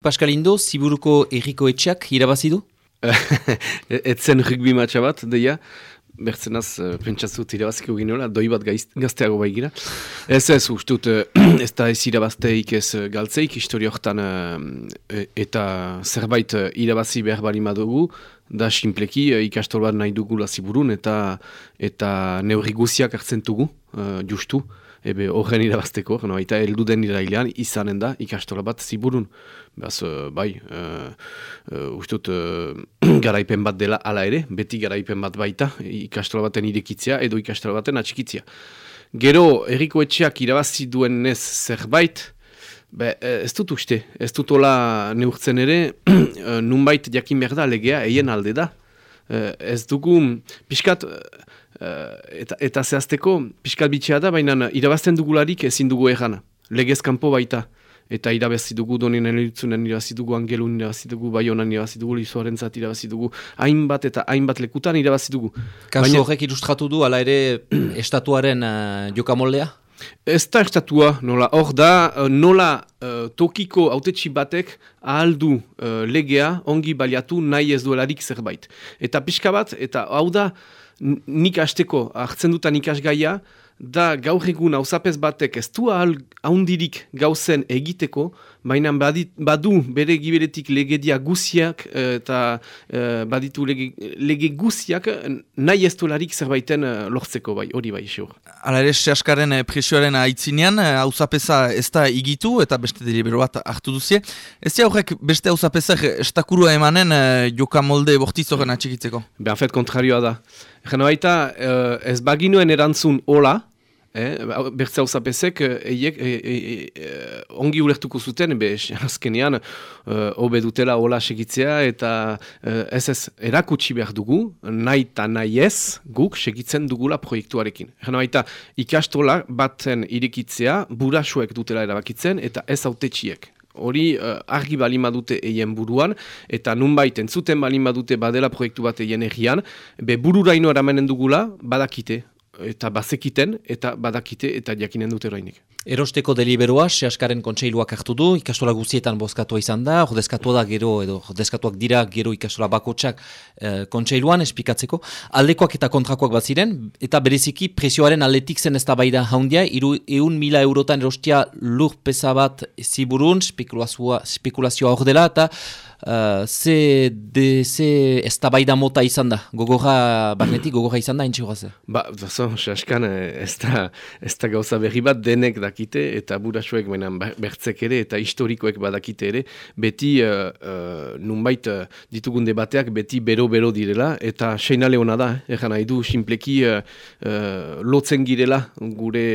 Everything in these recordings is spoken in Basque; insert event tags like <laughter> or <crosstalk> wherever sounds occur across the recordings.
Pascal Indo, Ziburuko erriko etxak irabazi du? <laughs> Etzen rugby matcha bat, deia. Bertzenaz, uh, pentsatzut irabaziko ginoela, doi bat gazteago bai gira. Ez ez, ustut, uh, <clears throat> ez da ez irabazteik ez uh, galtzeik, histori horretan uh, eta zerbait irabazi behar bali madugu, da simpleki uh, ikastol bat nahi dugu laziburun eta eta neurri guziak hartzen dugu, uh, justu ebe horren irabazteko, no, eta heldu den irailean izanen da ikastola bat ziburun. Beaz, uh, bai, uh, uh, ustut, garaipen bat dela ala ere, beti garaipen bat baita ikastola baten irekitzea edo ikastola baten atxikitzea. Gero, erriko etxeak irabazi duen ez zerbait, Be, ez dut uste, ez dut hola neurtzen ere, <clears throat> nunbait jakin behar da, legea, eien alde da. Ez dugu, pixkat, eta, eta zehazteko, piskal bitxea da, baina irabazten dugularik ezin dugu egan. Legez kanpo baita. Eta irabazi dugu donen eritzunen irabazi dugu, angelun irabazi dugu, baionan irabazi dugu, lizuaren zat irabazi dugu, hainbat eta hainbat lekutan irabazi dugu. Kasu horrek ilustratu du, ala ere, <clears throat> estatuaren uh, jokamoldea? Ez da estatua, nola, hor da, uh, nola uh, tokiko autetxi batek ahaldu uh, legea ongi baliatu nahi ez duelarik zerbait. Eta pixka bat, eta hau da, nik asteko hartzen dutan ikasgaia, da gaur egun hausapez batek ez du ahal haundirik gauzen egiteko, baina badit, badu bere giberetik legedia guziak eh, eta e, baditu lege, lege guziak nahi ez dolarik zerbaiten eh, lortzeko bai, hori bai, xeur. Hala ere, sehaskaren presioaren haitzinean, hausapeza ez da igitu eta beste delibero bat hartu duzie. Ez da horrek beste hausapezak estakurua emanen joka molde bortiz atxikitzeko? Behan fet, kontrarioa da. Gena baita, ez baginuen erantzun hola, Eh, Bertzea uzapezek, eiek, e, e, e, ongi ulertuko zuten, be, <laughs> azkenean, uh, dutela hola segitzea, eta uh, ez ez, erakutsi behar dugu, nahi eta nahi ez, guk segitzen dugula proiektuarekin. Egan baita, ikastola batzen irikitzea, burasuek dutela erabakitzen, eta ez autetxiek. Hori uh, argi balima dute eien buruan, eta nunbait entzuten balima dute badela proiektu bat eien egian, be bururaino eramenen dugula, badakite, eta bazekiten eta badakite eta jakinen dute orainik. Erosteko deliberoa, sehaskaren kontseiluak hartu du, ikastola guzietan bozkatua izan da, jodezkatua da gero, edo jodezkatuak dira gero ikastola bakotsak eh, kontseiluan espikatzeko. Aldekoak eta kontrakoak bat ziren, eta bereziki presioaren aldetik zen ez da bai da haundia, iru eun mila eurotan erostia lur pesa bat ziburun, spekulazioa hor dela, eta Uh, ze, ze ez da mota izan da, gogorra, barnetik gogorra izan da, entxe horaz? Ba, bazo, saskan, eh, ez da, ez da gauza berri bat denek dakite, eta burasuek menan bertzek ere, eta historikoek badakite ere, beti, uh, uh, nunbait, uh, ditugun debateak beti bero-bero direla, eta seinale hona da, eh, nahi du, simpleki uh, lotzen girela gure,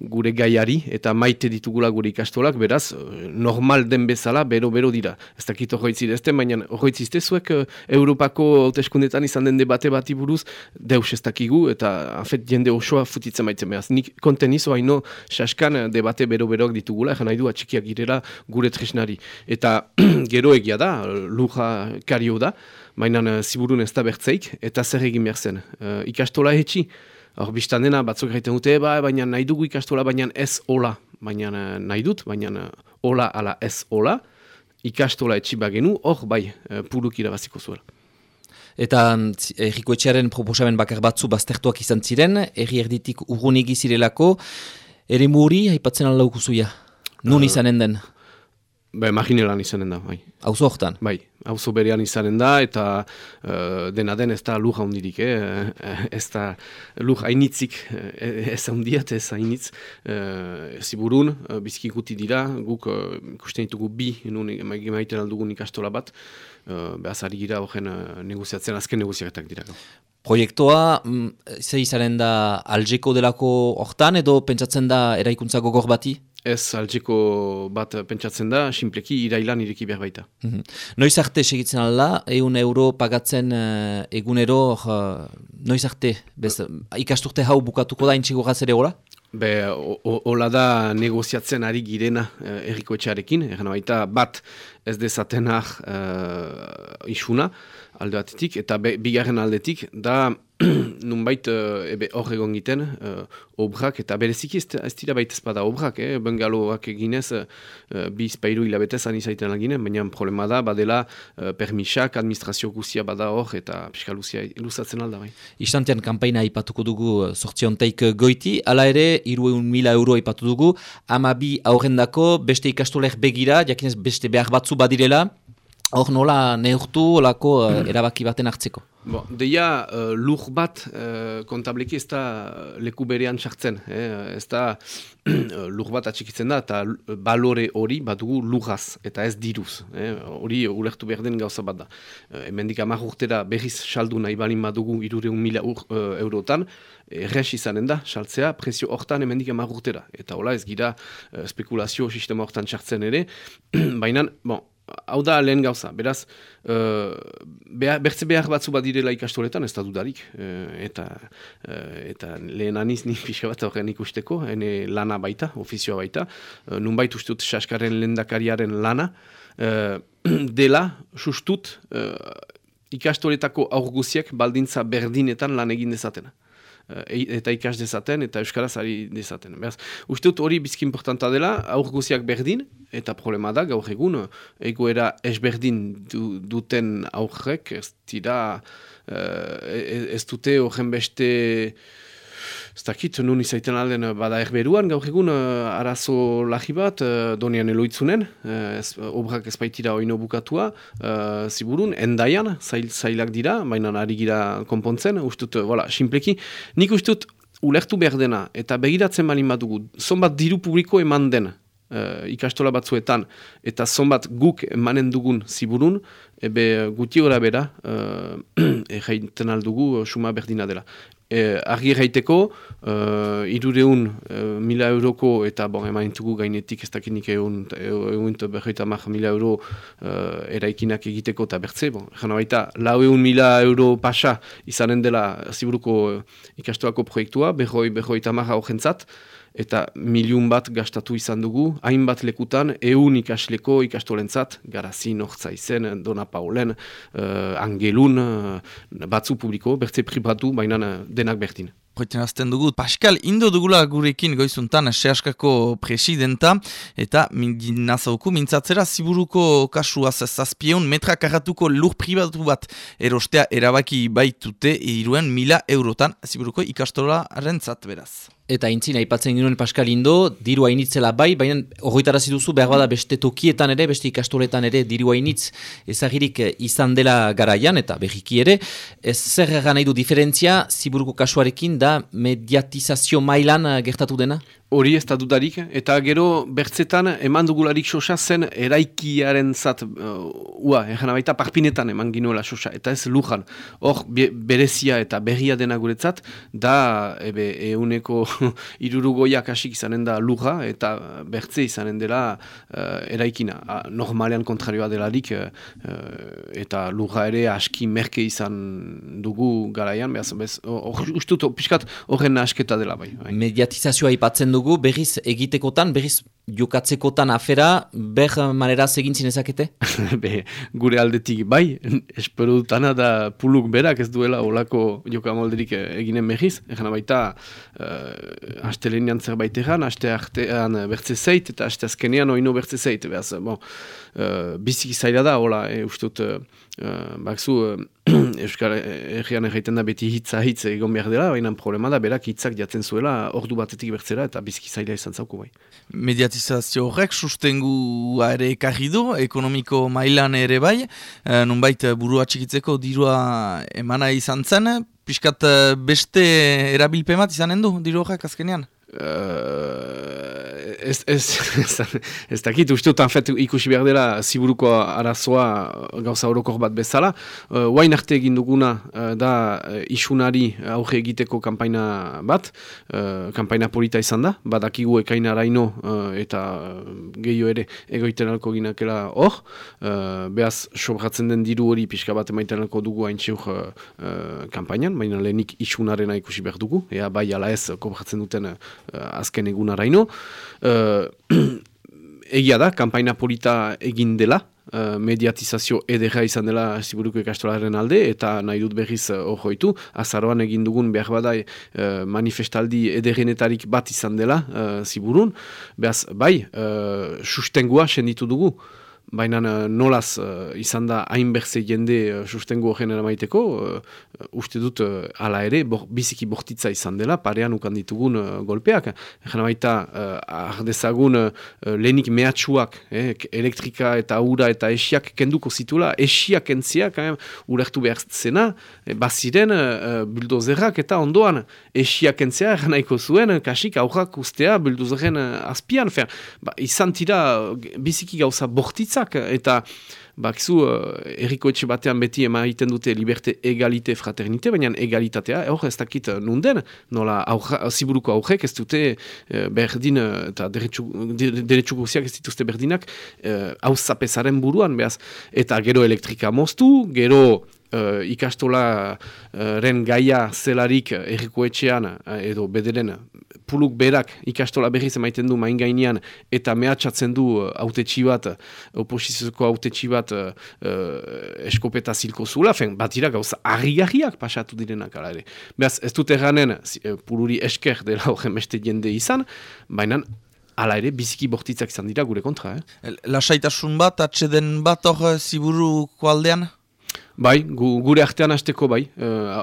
gure gaiari, eta maite ditugula gure ikastolak, beraz, normal den bezala, bero-bero dira. Ez dakit horretzir ezte, baina horretzizte zuek uh, Europako hauteskundetan izan den debate bati buruz deus ez dakigu, eta afet jende osoa futitzen baitzen behaz. Nik konten haino saskan debate bero-beroak ditugula, egan nahi du atxikiak girela gure tresnari. Eta <clears throat> gero egia da, luja kario da, baina uh, ziburun ez da bertzeik, eta zer egin behar zen. Uh, ikastola etxi, hor biztan dena batzuk gaiten dute, ba, baina nahi dugu ikastola, baina ez hola, baina nahi dut, baina hola ala ez hola, ikastola etxi bagenu, hor bai, uh, puruk irabaziko zuela. Eta erriko etxearen proposamen bakar batzu baztertuak izan ziren, erri erditik urgun egizirelako, ere muri, haipatzen alaukuzuia, nun izanen den? Ba, imaginelan izanen da, bai. Auzo hortan? Bai, auzo berean izanen da, eta uh, dena den ez da lur haundirik, eh? ez da lur hainitzik, eh, ez haundiat, ez hainitz, uh, ziburun, uh, bizkikuti dira, guk uh, ikusten ditugu bi, nun emaiten aldugun ikastola bat, uh, behaz ari gira horren uh, negoziatzen, azken negoziaketak dira. Proiektua, mm, ze izanen da aljeko delako hortan, edo pentsatzen da eraikuntza gogor bati? Ez altzeko bat pentsatzen da, simpleki irailan ireki behar baita. Mm -hmm. Noiz arte segitzen alda, egun euro pagatzen uh, egunero, uh, noiz arte, bez, ikasturte hau bukatuko da intxiko gazere hola? Be, hola da negoziatzen ari girena uh, erriko etxearekin, erren baita bat ez dezatenak uh, isuna alde batetik, eta be, bigarren aldetik, da <clears throat> nunbait ebe hor egon giten uh, obrak eta bereziki ez, ez dira baita ezpada obrak, eh? bengaloak eginez uh, bi izpairu hilabetez anizaiten alginen, baina problema da badela uh, permisak, administrazio guzia bada hor eta pixka luzia luzatzen alda bai. Istantean kampaina ipatuko dugu sortzionteik goiti, ala ere, irueun mila euro ipatu dugu, ama bi aurrendako beste ikastolek begira, jakinez beste behar batzu badirela, hor nola neurtu olako uh, <clears throat> erabaki baten hartzeko. Bo, deia, uh, lur bat uh, kontableki ez da leku berean sartzen. Eh? Ez da <clears throat> lur bat atxikitzen da eta balore hori bat dugu lurraz eta ez diruz. Eh? Hori ulertu behar den gauza bat da. Uh, Hemendik amak urtera berriz saldu nahi balin bat dugu irureun mila ur, uh, eurotan, erres izanen da, saltzea, presio hortan hemendik amak urtera. Eta hola ez gira uh, spekulazio sistema hortan sartzen ere, <clears throat> baina, bon, hau da lehen gauza, beraz, uh, behar, bertze behar batzu badirela ikastoletan, ez da dudarik, uh, eta, uh, eta lehen aniz ni <laughs> pixka bat horren ikusteko, ene lana baita, ofizioa baita, uh, nun baitu ustut saskaren lendakariaren lana, uh, <clears throat> dela, sustut, uh, ikastoletako aurguziek baldintza berdinetan lan egin dezatena. Eh, eta ikas dezaten eta euskaraz ari dezaten. Beraz, uste dut hori bizki importanta dela, aur guziak berdin, eta problema da gaur egun, egoera esberdin du, duten aurrek, ez dira, uh, ez dute horren beste ez dakit, nun izaiten alden eh, bada erberuan, gaur egun uh, arazo lahi bat, uh, donian eloitzunen, uh, ez, obrak ez baitira oino bukatua, uh, ziburun, endaian, zail, zailak dira, baina ari gira konpontzen, ustut, voilà, simpleki, nik ustut, ulertu behar dena, eta begiratzen bali badugu, zonbat diru publiko eman den, uh, ikastola batzuetan, eta zonbat guk emanen dugun ziburun, ebe guti gora bera, <clears throat> uh, erraiten aldugu, suma berdina dela e, argi erraiteko, uh, irureun uh, mila euroko eta bon, emaintugu gainetik ez dakinik egun, egun berroita mar mila euro uh, eraikinak egiteko eta bertze. Bon, Jana baita, lau egun mila euro pasa izanen dela ziburuko ikastuako proiektua, berroi, berroita mar aurrentzat, eta miliun bat gastatu izan dugu, hainbat lekutan, eun ikasleko ikastolentzat, garazin, ortsa izen, dona paulen, uh, angelun, uh, batzu publiko, bertze pribatu, baina denak bertin. Hoiten azten dugu, Pascal, indo dugula gurekin goizuntan sehaskako presidenta, eta nazauku mintzatzera ziburuko kasuaz zazpieun metra karratuko lur pribatu bat erostea erabaki baitute iruen mila eurotan ziburuko ikastola rentzat beraz. Eta intzina, aipatzen ginoen Pascal Indo, diru hainitzela bai, baina horretarazi duzu behar bada beste tokietan ere, beste ikastoletan ere diru hainitz ezagirik izan dela garaian, eta behiki ere, ez zer nahi du diferentzia, ziburuko kasuarekin da mediatizazio mailan gertatu dena? Hori ez da dudarik, eta gero bertzetan eman dugularik sosa zen eraikiaren zat, uh, ua, egan abaita parpinetan eman ginoela sosa, eta ez lujan. Hor, berezia eta berria dena guretzat, da, ebe, euneko <laughs> irurugoiak asik izanen da luja, eta bertze izanen dela uh, eraikina. A, normalean kontrarioa delarik, uh, eta luja ere aski merke izan dugu garaian, behaz, behaz, ustut, piskat horren asketa dela bai. bai. Mediatizazioa ipatzen dugu, dugu, berriz egitekotan, berriz jokatzekotan afera, ber manera egin zinezakete? <laughs> Be, gure aldetik bai, espero dutana da puluk berak ez duela olako jokamolderik eginen berriz. Egan baita, uh, aste lehenian zerbait egan, aste artean bertze zeit, eta aste azkenean oino bertze zeit. Beaz, bon, uh, biziki zaila da, hola, e, ustut, uh, bakzu, uh, <clears throat> Euskal Herrian erraiten da beti hitza hitz egon behar dela, baina problema da berak hitzak jatzen zuela ordu batetik bertzera eta bizki zaila izan zauku bai. Mediatizazio horrek sustengua ere ekarri du, ekonomiko mailan ere bai, e, nunbait burua txikitzeko dirua emana izan zen, pixkat beste erabilpemat izanen du diru horrek azkenean? Uh, ez, ez, ez, ez dakit, uste dut, fet, ikusi behar dela ziburuko arazoa gauza horokor bat bezala. Uh, Wain arte egin duguna uh, da uh, isunari auge egiteko kampaina bat, uh, kampaina polita izan da, badakigu ekaina araino uh, eta uh, gehiago ere egoiten alko ginakela hor. Uh, Beaz, sobratzen den diru hori pixka bat emaiten alko dugu hain uh, uh, kampainan, baina lehenik isunarena ikusi behar dugu, ea bai ala ez kobratzen duten uh, azken egun araino. Uh, <clears throat> egia da, kampaina polita egin dela, uh, mediatizazio edera izan dela ziburuko ikastolaren alde, eta nahi dut berriz hor uh, joitu, azaroan egin dugun behar badai uh, manifestaldi ederenetarik bat izan dela uh, ziburun, behaz, bai, uh, sustengua senditu dugu, baina uh, nolaz uh, izan da hainberze jende uh, sustengo horren eramaiteko, uste dut uh, ala ere, biziki bortitza izan dela, parean ukan ditugun golpeak. Egan baita, ardezagun lehenik mehatxuak, eh, elektrika eta ura eta esiak kenduko zitula, esiak entziak, eh, urertu behar zena, eh, baziren buldozerrak eta ondoan, esiak entzia egan nahiko zuen, kasik aurrak ustea buldozerren azpian, fer, ba, izan tira biziki gauza bortitza, eta bakizu uh, erriko etxe batean beti emaiten dute liberte egalite fraternite, baina egalitatea, hor ez dakit uh, nunden, nola aurra, ziburuko aurrek ez dute uh, berdin, eta deretsu guziak ez dituzte berdinak, hau uh, buruan, behaz, eta gero elektrika moztu, gero uh, ikastola ren gaia zelarik erriko etxean, edo bederen puluk berak ikastola berriz emaiten du main gainean eta mehatxatzen du autetxi bat, oposizioko autetxi bat uh, eskopeta zilko zula, fen, bat ira gauza argi-argiak pasatu direnak ala ere. Beaz, ez dut erranen puluri esker dela horren beste jende izan, baina Hala ere, biziki bortitzak izan dira gure kontra, eh? Lasaitasun bat, atxeden bat hor ziburuko aldean? Bai, gu, gure artean hasteko bai, uh,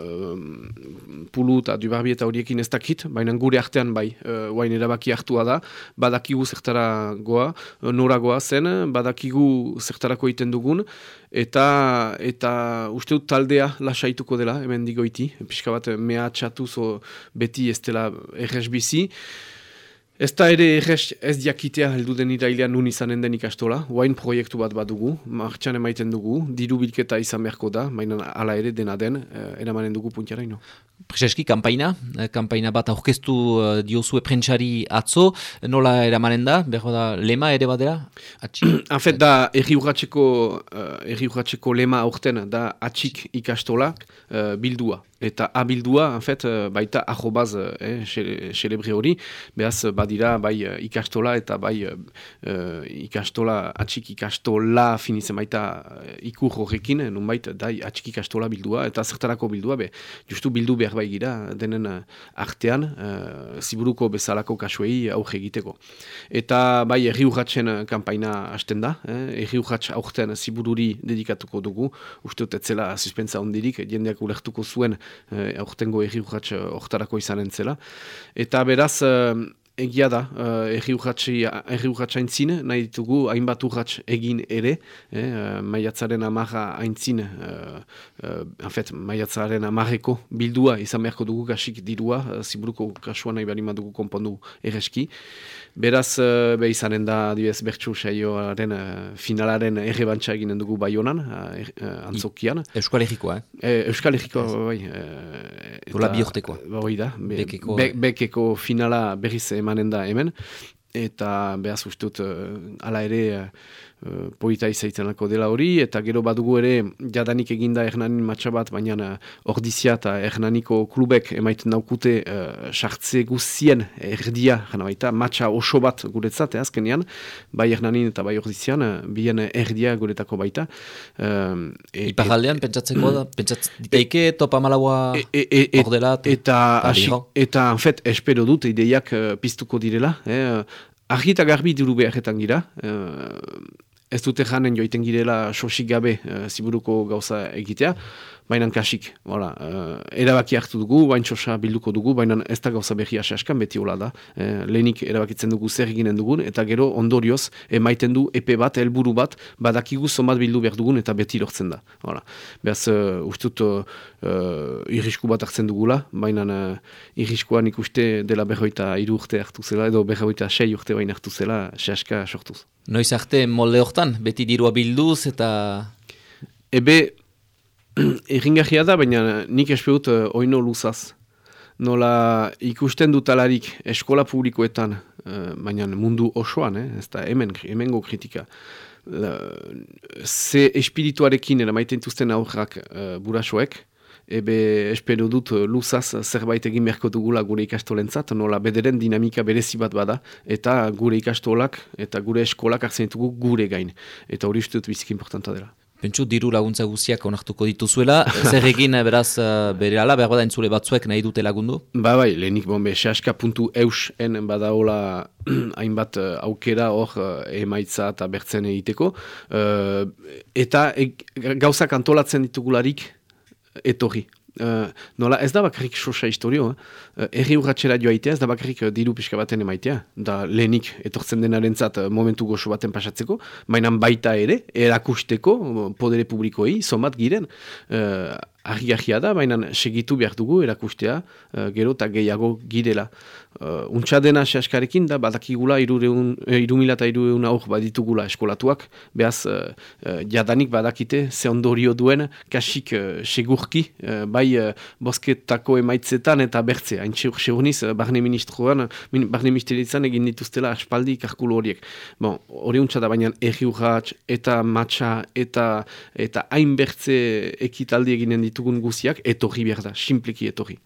uh, pulu eta dubarbi eta horiekin ez dakit, baina gure artean bai, guain erabaki hartua da, badakigu zertara goa, nora goa zen, badakigu zertarako egiten dugun, eta eta uste dut taldea lasaituko dela, hemen digoiti, pixka bat mea txatu zo beti ez dela erresbizi, Ez da ere errez ez diakitea heldu den irailean nun izanen den ikastola, guain proiektu bat badugu, martxan emaiten dugu, diru bilketa izan beharko da, baina ala ere dena den, eh, eramanen dugu puntiara ino. Prezeski, kampaina, eh, kampaina bat aurkeztu uh, diozue prentsari atzo, nola eramanen da, behar da, lema ere badera? Hafet <clears throat> da, erri urratxeko, uh, lema aurten da atxik ikastolak bildua eta abildua, euh, baita ahobaz eh, celebre hori, behaz badira bai euh, ikastola eta bai uh, ikastola, atxik ikastola finitzen baita uh, ikur horrekin, nun baita dai atxik ikastola bildua, eta zertarako bildua, be, justu bildu behar bai gira, denen artean, uh, ziburuko bezalako kasuei auge egiteko. Eta bai erri urratzen kampaina hasten da, eh, erri urratz aurten zibururi dedikatuko dugu, uste dut etzela suspentsa ondirik, jendeak ulertuko zuen eh, aurtengo erri urratx ortarako eh, izan entzela. Eta beraz, eh, egia da, uh, erri urratxa entzin, nahi ditugu hainbat urratx egin ere, eh, maiatzaren amarra haintzin, uh, uh, afet, maiatzaren amarreko bildua izan beharko dugu kasik dirua, uh, ziburuko kasua nahi bali dugu konpondu erreski. Beraz, uh, be izanen da, dibez, bertsu saioaren uh, finalaren errebantxa eginen dugu bai honan, uh, antzokian. Euskal Herrikoa, eh? Euskal Herrikoa, bai. Dola bihortekoa. Bai da, bekeko, be, bekeko finala berriz emanen da hemen, eta behaz ustut, uh, ala ere, uh, polita izaitzen lako dela hori, eta gero badugu ere jadanik eginda ernanin matxabat, baina uh, ordizia eta ernaniko klubek emaiten daukute uh, sartze guzien erdia, jana baita, matxa oso bat guretzat, eh, azkenean, bai ernanin eta bai ordizian, uh, bien erdia guretako baita. Uh, e, Iparaldean, pentsatzeko da, <clears throat> pentsatzen diteike, topa malaua e, e, e, e, ordela, eta, eta, en fet, espero dut, ideiak uh, piztuko direla, eh, Argita garbi duru beharretan gira, ez dute janen joiten girela sosik gabe uh, ziburuko gauza egitea, baina kasik, voilà, uh, erabaki hartu dugu, bain txosa bilduko dugu, baina ez da gauza behi asaskan beti hola da, eh, lehenik erabakitzen dugu zer eginen dugun, eta gero ondorioz emaiten du epe bat, helburu bat, badakigu zomat bildu behar dugun eta beti lortzen da. Voilà. Beaz, uh, ustut, uh, irrisku bat hartzen dugula, baina uh, irriskuan ikuste dela berroita iru urte hartu zela, edo berroita sei urte bain hartu zela, sehaska sortuz. Noiz arte molde hortan, beti dirua bilduz eta... Ebe, <clears throat> erringarria da, baina nik espeut uh, oino luzaz. Nola ikusten dutalarik eskola publikoetan, uh, baina mundu osoan, eh? ez da hemen, hemengo kritika. La, ze espirituarekin eramaiten tuzten aurrak uh, burasoek, ebe espero dut luzaz zerbait egin beharko dugula gure ikastolentzat, nola bederen dinamika berezi bat bada, eta gure ikastolak eta gure eskolak hartzen ditugu gure gain. Eta hori uste dut biziki importanta dela. Pentsu diru laguntza guziak onartuko dituzuela, <laughs> zer egin eh, beraz eh, bere ala, behar bada entzule batzuek nahi dute lagundu? Ba bai, lehenik bombe, sehaska.eus-en badaola <clears throat> hainbat uh, aukera hor emaitza eta bertzen egiteko. eta e, gauzak antolatzen ditugularik etorri. Uh, nola ez da bakarrik sosa historio, eh? erri urratxera joaitea, ez da bakarrik uh, diru pixka baten emaitea, da lehenik etortzen denaren zat uh, momentu goxo baten pasatzeko, mainan baita ere, erakusteko podere publikoi, zomat giren, uh, argi da, baina segitu behar dugu erakustea, uh, gero eta gehiago girela. Uh, untxa dena sehaskarekin da, badakigula irumila eta irureun aur baditugula eskolatuak, behaz uh, uh, jadanik badakite ze ondorio duen, kasik uh, segurki, uh, bai uh, bosketako emaitzetan eta bertze, hain txeur seguniz, uh, barne ministroan, min, barne ministeritzan egin dituztela aspaldi karkulo horiek. Bon, hori untxa da, baina erri eta matxa eta eta hain bertze ekitaldi eginen ditugun guziak, etorri behar da, simpliki etorri.